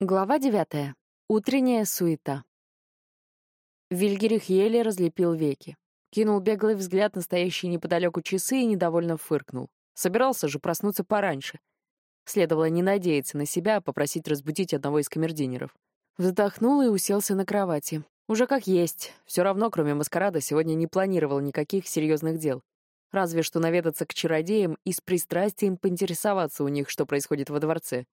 Глава девятая. Утренняя суета. Вильгерих еле разлепил веки. Кинул беглый взгляд на стоящие неподалеку часы и недовольно фыркнул. Собирался же проснуться пораньше. Следовало не надеяться на себя, а попросить разбудить одного из камердинеров. Вздохнул и уселся на кровати. Уже как есть. Все равно, кроме маскарада, сегодня не планировал никаких серьезных дел. Разве что наведаться к чародеям и с пристрастием поинтересоваться у них, что происходит во дворце.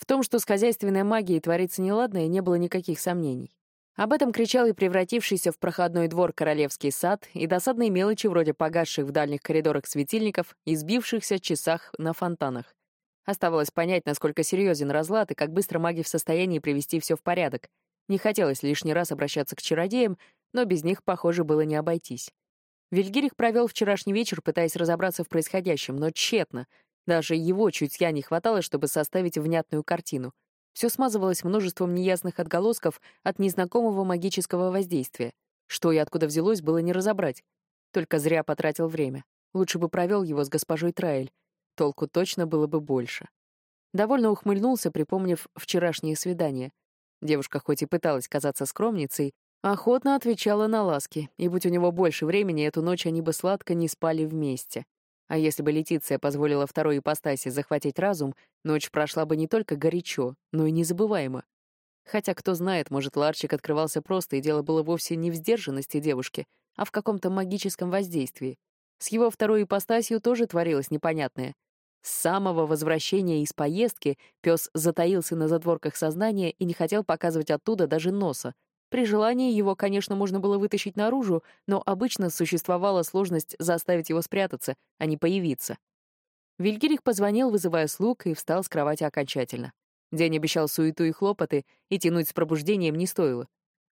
В том, что с хозяйственной магией творится неладное, не было никаких сомнений. Об этом кричал и превратившийся в проходной двор королевский сад, и досадные мелочи вроде погасших в дальних коридорах светильников и сбившихся часах на фонтанах. Оставалось понять, насколько серьезен разлад и как быстро маги в состоянии привести все в порядок. Не хотелось лишний раз обращаться к чародеям, но без них, похоже, было не обойтись. Вильгирих провел вчерашний вечер, пытаясь разобраться в происходящем, но тщетно — даже его чутья не хватало, чтобы составить внятную картину. Все смазывалось множеством неясных отголосков от незнакомого магического воздействия. Что и откуда взялось, было не разобрать. Только зря потратил время. Лучше бы провел его с госпожой Траэль. Толку точно было бы больше. Довольно ухмыльнулся, припомнив вчерашнее свидание. Девушка хоть и пыталась казаться скромницей, охотно отвечала на ласки, и будь у него больше времени, эту ночь они бы сладко не спали вместе. А если бы Летиция позволила второй ипостаси захватить разум, ночь прошла бы не только горячо, но и незабываемо. Хотя, кто знает, может, Ларчик открывался просто, и дело было вовсе не в сдержанности девушки, а в каком-то магическом воздействии. С его второй ипостасью тоже творилось непонятное. С самого возвращения из поездки пес затаился на задворках сознания и не хотел показывать оттуда даже носа, при желании его, конечно, можно было вытащить наружу, но обычно существовала сложность заставить его спрятаться, а не появиться. Вильгирих позвонил, вызывая слуг, и встал с кровати окончательно. День обещал суету и хлопоты, и тянуть с пробуждением не стоило.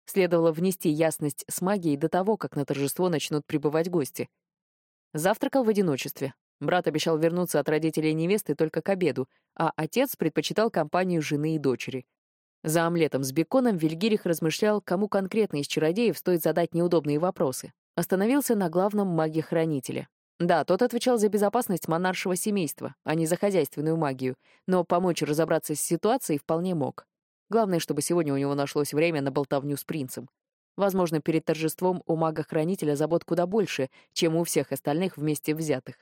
Следовало внести ясность с магией до того, как на торжество начнут прибывать гости. Завтракал в одиночестве. Брат обещал вернуться от родителей невесты только к обеду, а отец предпочитал компанию жены и дочери. За омлетом с беконом Вильгирих размышлял, кому конкретно из чародеев стоит задать неудобные вопросы. Остановился на главном маге-хранителе. Да, тот отвечал за безопасность монаршего семейства, а не за хозяйственную магию, но помочь разобраться с ситуацией вполне мог. Главное, чтобы сегодня у него нашлось время на болтовню с принцем. Возможно, перед торжеством у мага-хранителя забот куда больше, чем у всех остальных вместе взятых.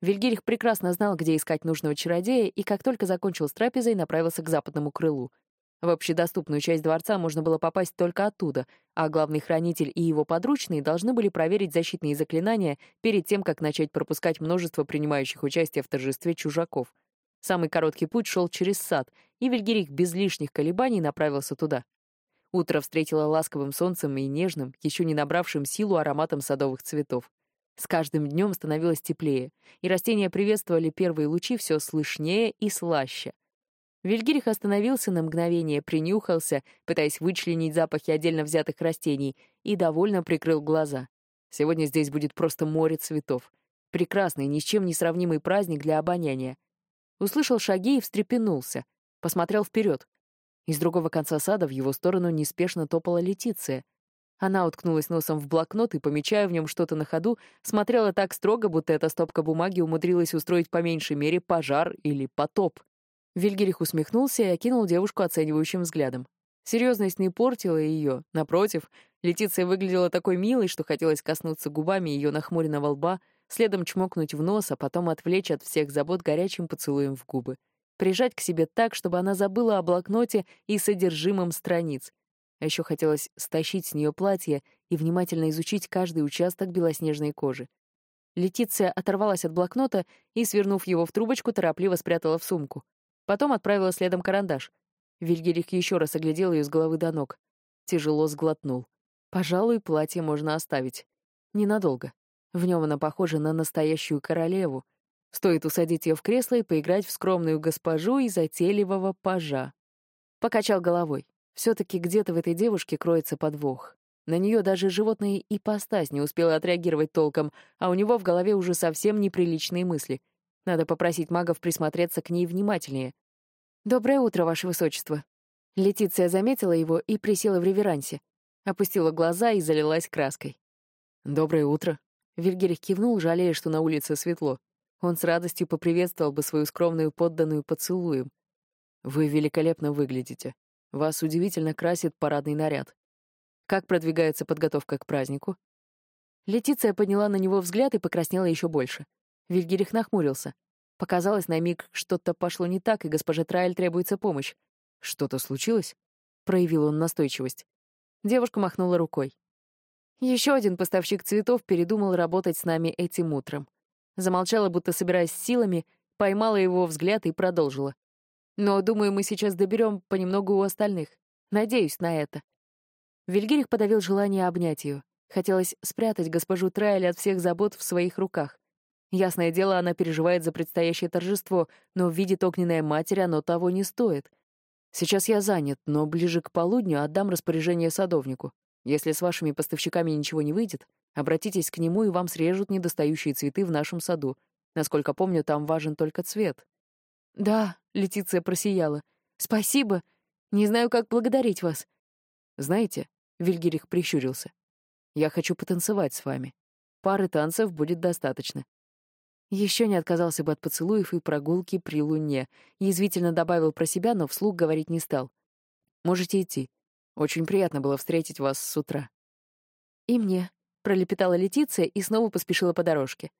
Вильгирих прекрасно знал, где искать нужного чародея, и как только закончил с трапезой, направился к западному крылу, в общедоступную часть дворца можно было попасть только оттуда, а главный хранитель и его подручные должны были проверить защитные заклинания перед тем, как начать пропускать множество принимающих участие в торжестве чужаков. Самый короткий путь шел через сад, и Вильгерих без лишних колебаний направился туда. Утро встретило ласковым солнцем и нежным, еще не набравшим силу ароматом садовых цветов. С каждым днем становилось теплее, и растения приветствовали первые лучи все слышнее и слаще — Вильгирих остановился на мгновение, принюхался, пытаясь вычленить запахи отдельно взятых растений, и довольно прикрыл глаза. Сегодня здесь будет просто море цветов. Прекрасный, ни с чем не сравнимый праздник для обоняния. Услышал шаги и встрепенулся. Посмотрел вперед. Из другого конца сада в его сторону неспешно топала Летиция. Она уткнулась носом в блокнот и, помечая в нем что-то на ходу, смотрела так строго, будто эта стопка бумаги умудрилась устроить по меньшей мере пожар или потоп. Вильгерих усмехнулся и окинул девушку оценивающим взглядом. Серьезность не портила ее, напротив, Летиция выглядела такой милой, что хотелось коснуться губами ее нахмуренного лба, следом чмокнуть в нос, а потом отвлечь от всех забот горячим поцелуем в губы. Прижать к себе так, чтобы она забыла о блокноте и содержимом страниц. А еще хотелось стащить с нее платье и внимательно изучить каждый участок белоснежной кожи. Летиция оторвалась от блокнота и, свернув его в трубочку, торопливо спрятала в сумку. Потом отправила следом карандаш. Вильгерих еще раз оглядел ее с головы до ног. Тяжело сглотнул. Пожалуй, платье можно оставить. Ненадолго. В нем она похожа на настоящую королеву. Стоит усадить ее в кресло и поиграть в скромную госпожу и затейливого пажа. Покачал головой. Все-таки где-то в этой девушке кроется подвох. На нее даже животная ипостась не успела отреагировать толком, а у него в голове уже совсем неприличные мысли. Надо попросить магов присмотреться к ней внимательнее. «Доброе утро, Ваше Высочество». Летиция заметила его и присела в реверансе. Опустила глаза и залилась краской. «Доброе утро». Вильгерих кивнул, жалея, что на улице светло. Он с радостью поприветствовал бы свою скромную подданную поцелуем. Вы великолепно выглядите. Вас удивительно красит парадный наряд. Как продвигается подготовка к празднику? Летиция подняла на него взгляд и покраснела еще больше. Вильгерих нахмурился. Показалось на миг, что-то пошло не так, и госпоже Трайль требуется помощь. «Что-то случилось?» — проявил он настойчивость. Девушка махнула рукой. Еще один поставщик цветов передумал работать с нами этим утром. Замолчала, будто собираясь силами, поймала его взгляд и продолжила. Но, думаю, мы сейчас доберем понемногу у остальных. Надеюсь на это. Вильгирих подавил желание обнять ее. Хотелось спрятать госпожу Трайль от всех забот в своих руках. Ясное дело, она переживает за предстоящее торжество, но видит огненная матерь, оно того не стоит. Сейчас я занят, но ближе к полудню отдам распоряжение садовнику. Если с вашими поставщиками ничего не выйдет, обратитесь к нему, и вам срежут недостающие цветы в нашем саду. Насколько помню, там важен только цвет. Да, Летиция просияла. Спасибо. Не знаю, как благодарить вас. Знаете, Вильгерих прищурился. Я хочу потанцевать с вами. Пары танцев будет достаточно. Еще не отказался бы от поцелуев и прогулки при луне. Язвительно добавил про себя, но вслух говорить не стал. Можете идти. Очень приятно было встретить вас с утра. И мне, пролепетала Летиция и снова поспешила по дорожке.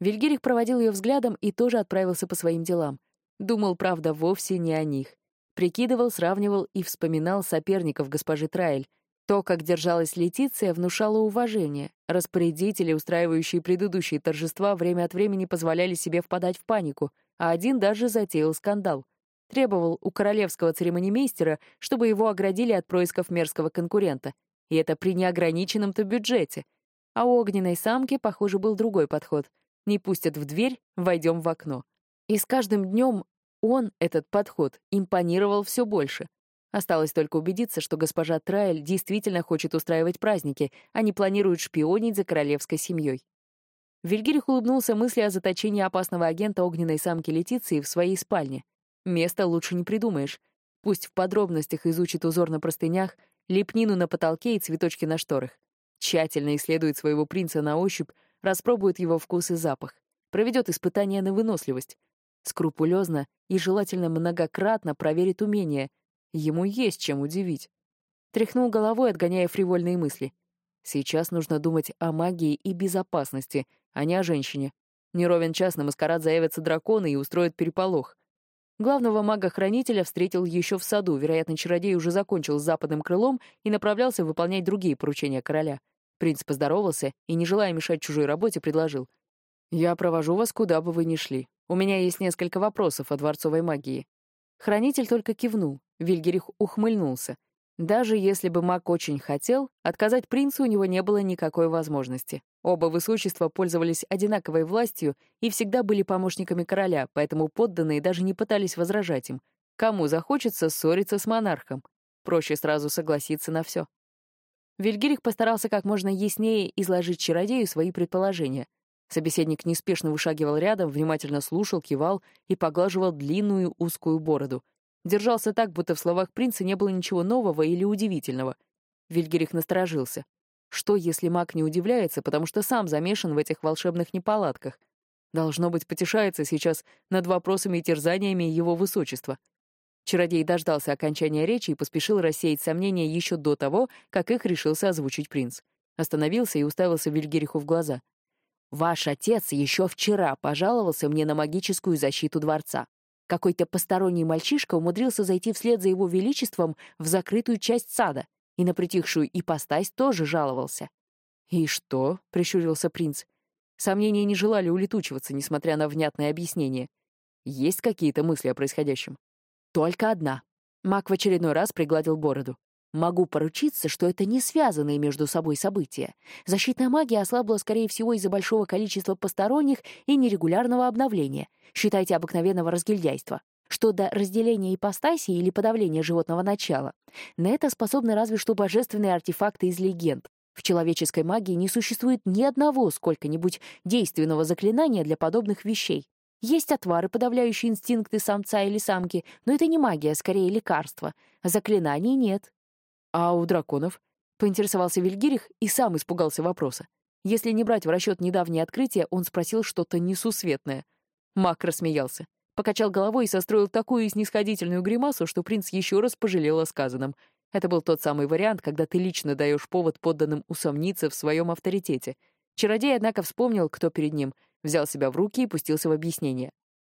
Вильгерих проводил ее взглядом и тоже отправился по своим делам. Думал, правда, вовсе не о них. Прикидывал, сравнивал и вспоминал соперников госпожи Трайль, то, как держалась Летиция, внушало уважение. Распорядители, устраивающие предыдущие торжества, время от времени позволяли себе впадать в панику, а один даже затеял скандал. Требовал у королевского церемонимейстера, чтобы его оградили от происков мерзкого конкурента. И это при неограниченном-то бюджете. А у огненной самки, похоже, был другой подход. Не пустят в дверь, войдем в окно. И с каждым днем он, этот подход, импонировал все больше. Осталось только убедиться, что госпожа Трайль действительно хочет устраивать праздники, а не планирует шпионить за королевской семьей. Вильгирих улыбнулся мысли о заточении опасного агента огненной самки Летиции в своей спальне. Место лучше не придумаешь. Пусть в подробностях изучит узор на простынях, лепнину на потолке и цветочки на шторах. Тщательно исследует своего принца на ощупь, распробует его вкус и запах. Проведет испытания на выносливость. Скрупулезно и желательно многократно проверит умения — Ему есть чем удивить. Тряхнул головой, отгоняя фривольные мысли. Сейчас нужно думать о магии и безопасности, а не о женщине. Не ровен час на маскарад заявятся драконы и устроят переполох. Главного мага-хранителя встретил еще в саду, вероятно, чародей уже закончил с западным крылом и направлялся выполнять другие поручения короля. Принц поздоровался и, не желая мешать чужой работе, предложил. «Я провожу вас, куда бы вы ни шли. У меня есть несколько вопросов о дворцовой магии». Хранитель только кивнул. Вильгерих ухмыльнулся. Даже если бы маг очень хотел, отказать принцу у него не было никакой возможности. Оба высочества пользовались одинаковой властью и всегда были помощниками короля, поэтому подданные даже не пытались возражать им. Кому захочется ссориться с монархом? Проще сразу согласиться на все. Вильгерих постарался как можно яснее изложить чародею свои предположения. Собеседник неспешно вышагивал рядом, внимательно слушал, кивал и поглаживал длинную узкую бороду — Держался так, будто в словах принца не было ничего нового или удивительного. Вильгерих насторожился. Что, если маг не удивляется, потому что сам замешан в этих волшебных неполадках? Должно быть, потешается сейчас над вопросами и терзаниями его высочества. Чародей дождался окончания речи и поспешил рассеять сомнения еще до того, как их решился озвучить принц. Остановился и уставился Вильгериху в глаза. «Ваш отец еще вчера пожаловался мне на магическую защиту дворца. Какой-то посторонний мальчишка умудрился зайти вслед за его величеством в закрытую часть сада и на притихшую ипостась тоже жаловался. «И что?» — прищурился принц. Сомнения не желали улетучиваться, несмотря на внятное объяснение. Есть какие-то мысли о происходящем? Только одна. Мак в очередной раз пригладил бороду. Могу поручиться, что это не связанные между собой события. Защитная магия ослабла, скорее всего, из-за большого количества посторонних и нерегулярного обновления. Считайте обыкновенного разгильдяйства. Что до разделения ипостаси или подавления животного начала, на это способны разве что божественные артефакты из легенд. В человеческой магии не существует ни одного сколько-нибудь действенного заклинания для подобных вещей. Есть отвары, подавляющие инстинкты самца или самки, но это не магия, а скорее лекарство. Заклинаний нет, «А у драконов?» — поинтересовался Вильгирих и сам испугался вопроса. Если не брать в расчет недавнее открытие, он спросил что-то несусветное. Мак рассмеялся. Покачал головой и состроил такую снисходительную гримасу, что принц еще раз пожалел о сказанном. Это был тот самый вариант, когда ты лично даешь повод подданным усомниться в своем авторитете. Чародей, однако, вспомнил, кто перед ним, взял себя в руки и пустился в объяснение.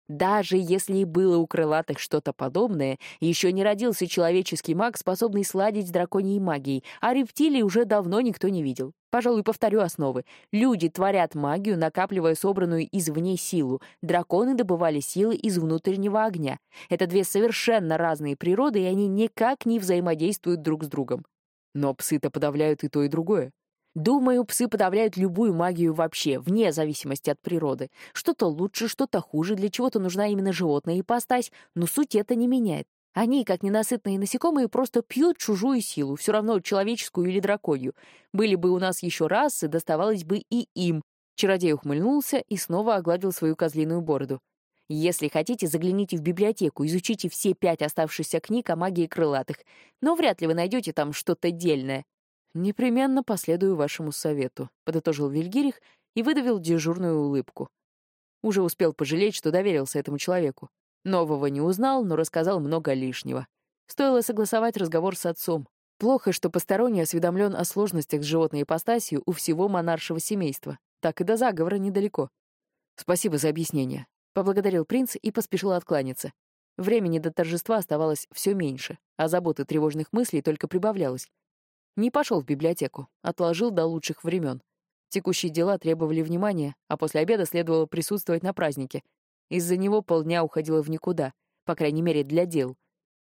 Даже если и было у крылатых что-то подобное, еще не родился человеческий маг, способный сладить с драконьей магией, а рептилий уже давно никто не видел. Пожалуй, повторю основы. Люди творят магию, накапливая собранную извне силу. Драконы добывали силы из внутреннего огня. Это две совершенно разные природы, и они никак не взаимодействуют друг с другом. Но псы-то подавляют и то, и другое. Думаю, псы подавляют любую магию вообще, вне зависимости от природы. Что-то лучше, что-то хуже, для чего-то нужна именно животная ипостась, но суть это не меняет. Они, как ненасытные насекомые, просто пьют чужую силу, все равно человеческую или драконью. Были бы у нас еще расы, доставалось бы и им. Чародей ухмыльнулся и снова огладил свою козлиную бороду. Если хотите, загляните в библиотеку, изучите все пять оставшихся книг о магии крылатых. Но вряд ли вы найдете там что-то дельное. «Непременно последую вашему совету», — подытожил Вильгирих и выдавил дежурную улыбку. Уже успел пожалеть, что доверился этому человеку. Нового не узнал, но рассказал много лишнего. Стоило согласовать разговор с отцом. Плохо, что посторонний осведомлен о сложностях с животной ипостасью у всего монаршего семейства. Так и до заговора недалеко. «Спасибо за объяснение», — поблагодарил принц и поспешил откланяться. Времени до торжества оставалось все меньше, а заботы тревожных мыслей только прибавлялось. Не пошел в библиотеку, отложил до лучших времен. Текущие дела требовали внимания, а после обеда следовало присутствовать на празднике. Из-за него полдня уходило в никуда, по крайней мере, для дел.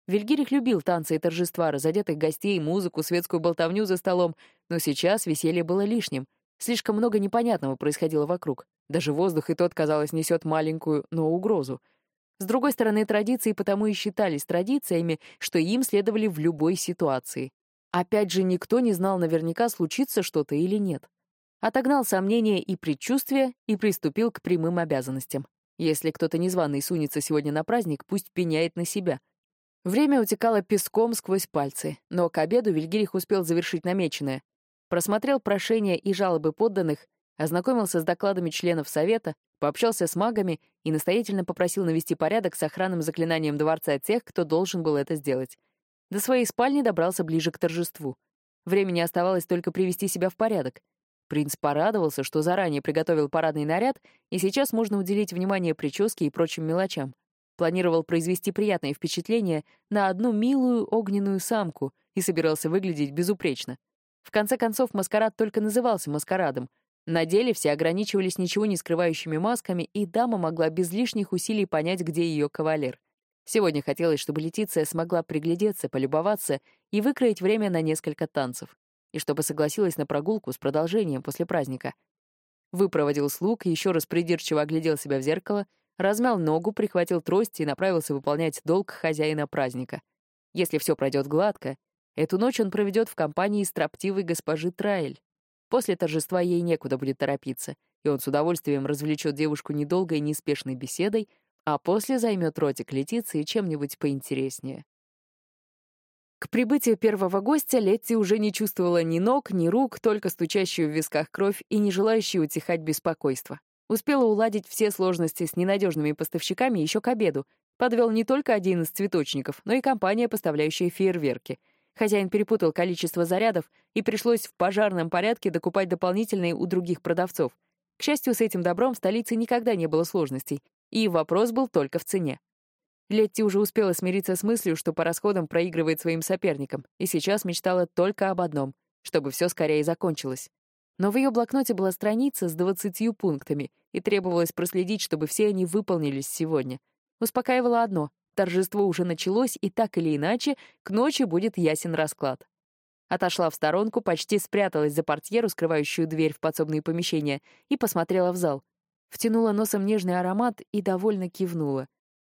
Вильгирих любил танцы и торжества, разодетых гостей, музыку, светскую болтовню за столом, но сейчас веселье было лишним. Слишком много непонятного происходило вокруг. Даже воздух и тот, казалось, несет маленькую, но угрозу. С другой стороны, традиции потому и считались традициями, что им следовали в любой ситуации. Опять же, никто не знал наверняка, случится что-то или нет. Отогнал сомнения и предчувствия и приступил к прямым обязанностям. Если кто-то незваный сунется сегодня на праздник, пусть пеняет на себя. Время утекало песком сквозь пальцы, но к обеду Вильгирих успел завершить намеченное. Просмотрел прошения и жалобы подданных, ознакомился с докладами членов Совета, пообщался с магами и настоятельно попросил навести порядок с охранным заклинанием дворца тех, кто должен был это сделать. До своей спальни добрался ближе к торжеству. Времени оставалось только привести себя в порядок. Принц порадовался, что заранее приготовил парадный наряд, и сейчас можно уделить внимание прическе и прочим мелочам. Планировал произвести приятное впечатление на одну милую огненную самку и собирался выглядеть безупречно. В конце концов, маскарад только назывался маскарадом. На деле все ограничивались ничего не скрывающими масками, и дама могла без лишних усилий понять, где ее кавалер. Сегодня хотелось, чтобы Летиция смогла приглядеться, полюбоваться и выкроить время на несколько танцев, и чтобы согласилась на прогулку с продолжением после праздника. Выпроводил слуг, еще раз придирчиво оглядел себя в зеркало, размял ногу, прихватил трость и направился выполнять долг хозяина праздника. Если все пройдет гладко, эту ночь он проведет в компании строптивой госпожи Траэль. После торжества ей некуда будет торопиться, и он с удовольствием развлечет девушку недолгой неспешной беседой, а после займет ротик Летиции чем-нибудь поинтереснее. К прибытию первого гостя Летти уже не чувствовала ни ног, ни рук, только стучащую в висках кровь и не желающую утихать беспокойство. Успела уладить все сложности с ненадежными поставщиками еще к обеду. Подвел не только один из цветочников, но и компания, поставляющая фейерверки. Хозяин перепутал количество зарядов, и пришлось в пожарном порядке докупать дополнительные у других продавцов. К счастью, с этим добром в столице никогда не было сложностей. И вопрос был только в цене. Летти уже успела смириться с мыслью, что по расходам проигрывает своим соперникам, и сейчас мечтала только об одном — чтобы все скорее закончилось. Но в ее блокноте была страница с двадцатью пунктами, и требовалось проследить, чтобы все они выполнились сегодня. Успокаивало одно — торжество уже началось, и так или иначе, к ночи будет ясен расклад. Отошла в сторонку, почти спряталась за портьеру, скрывающую дверь в подсобные помещения, и посмотрела в зал втянула носом нежный аромат и довольно кивнула.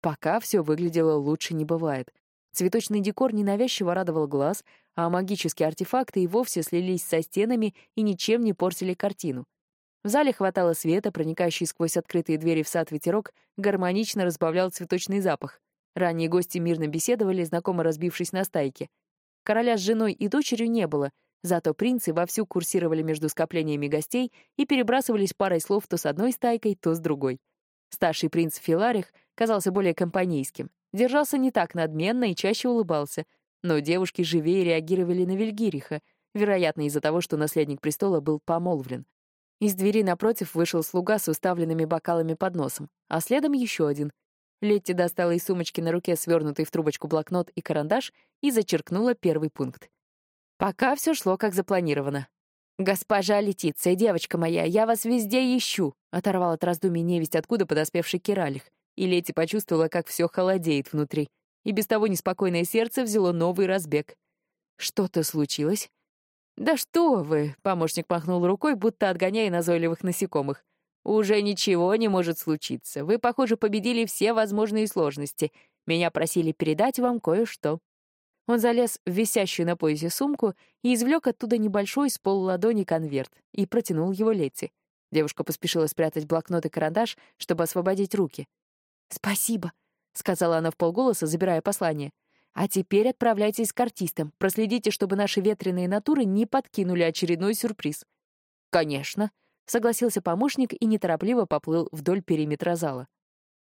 Пока все выглядело лучше не бывает. Цветочный декор ненавязчиво радовал глаз, а магические артефакты и вовсе слились со стенами и ничем не портили картину. В зале хватало света, проникающий сквозь открытые двери в сад ветерок, гармонично разбавлял цветочный запах. Ранние гости мирно беседовали, знакомо разбившись на стайке. Короля с женой и дочерью не было, Зато принцы вовсю курсировали между скоплениями гостей и перебрасывались парой слов то с одной стайкой, то с другой. Старший принц Филарих казался более компанейским. Держался не так надменно и чаще улыбался. Но девушки живее реагировали на Вильгириха, вероятно, из-за того, что наследник престола был помолвлен. Из двери напротив вышел слуга с уставленными бокалами под носом, а следом еще один. Летти достала из сумочки на руке свернутый в трубочку блокнот и карандаш и зачеркнула первый пункт. Пока все шло как запланировано. «Госпожа Летиция, девочка моя, я вас везде ищу!» — оторвал от раздумий невесть, откуда подоспевший Киралих. И Лети почувствовала, как все холодеет внутри. И без того неспокойное сердце взяло новый разбег. «Что-то случилось?» «Да что вы!» — помощник махнул рукой, будто отгоняя назойливых насекомых. «Уже ничего не может случиться. Вы, похоже, победили все возможные сложности. Меня просили передать вам кое-что». Он залез в висящую на поясе сумку и извлек оттуда небольшой с полуладони конверт и протянул его Летти. Девушка поспешила спрятать блокнот и карандаш, чтобы освободить руки. «Спасибо», — сказала она в полголоса, забирая послание. А теперь отправляйтесь к артистам. Проследите, чтобы наши ветреные натуры не подкинули очередной сюрприз. Конечно, согласился помощник и неторопливо поплыл вдоль периметра зала.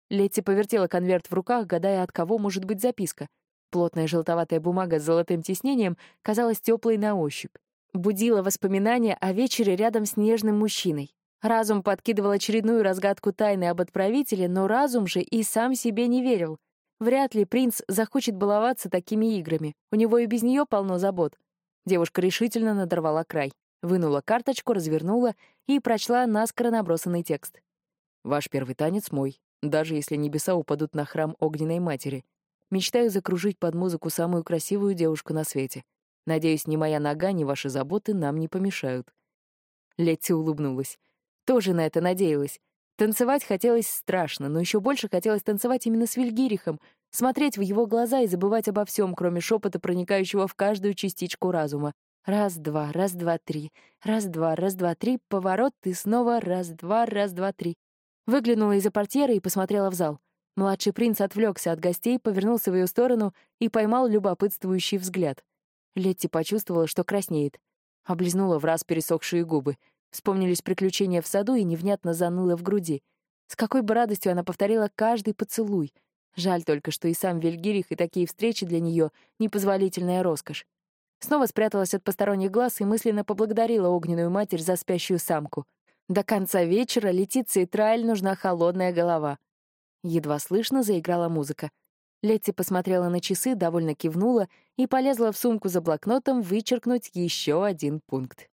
Летти повертела конверт в руках, гадая, от кого может быть записка. Плотная желтоватая бумага с золотым тиснением казалась теплой на ощупь. Будила воспоминания о вечере рядом с нежным мужчиной. Разум подкидывал очередную разгадку тайны об отправителе, но разум же и сам себе не верил — Вряд ли принц захочет баловаться такими играми. У него и без нее полно забот. Девушка решительно надорвала край. Вынула карточку, развернула и прочла наскоро набросанный текст. «Ваш первый танец мой, даже если небеса упадут на храм огненной матери. Мечтаю закружить под музыку самую красивую девушку на свете. Надеюсь, ни моя нога, ни ваши заботы нам не помешают». Летти улыбнулась. Тоже на это надеялась. Танцевать хотелось страшно, но еще больше хотелось танцевать именно с Вильгирихом, смотреть в его глаза и забывать обо всем, кроме шепота, проникающего в каждую частичку разума. Раз-два, раз-два-три, раз-два, раз-два-три, поворот и снова раз-два, раз-два-три. Выглянула из-за портьеры и посмотрела в зал. Младший принц отвлекся от гостей, повернулся в ее сторону и поймал любопытствующий взгляд. Летти почувствовала, что краснеет. Облизнула в раз пересохшие губы — Вспомнились приключения в саду и невнятно заныло в груди. С какой бы радостью она повторила каждый поцелуй. Жаль только, что и сам Вильгирих, и такие встречи для нее — непозволительная роскошь. Снова спряталась от посторонних глаз и мысленно поблагодарила огненную матерь за спящую самку. До конца вечера Летиции Трайль нужна холодная голова. Едва слышно заиграла музыка. Летти посмотрела на часы, довольно кивнула и полезла в сумку за блокнотом вычеркнуть еще один пункт.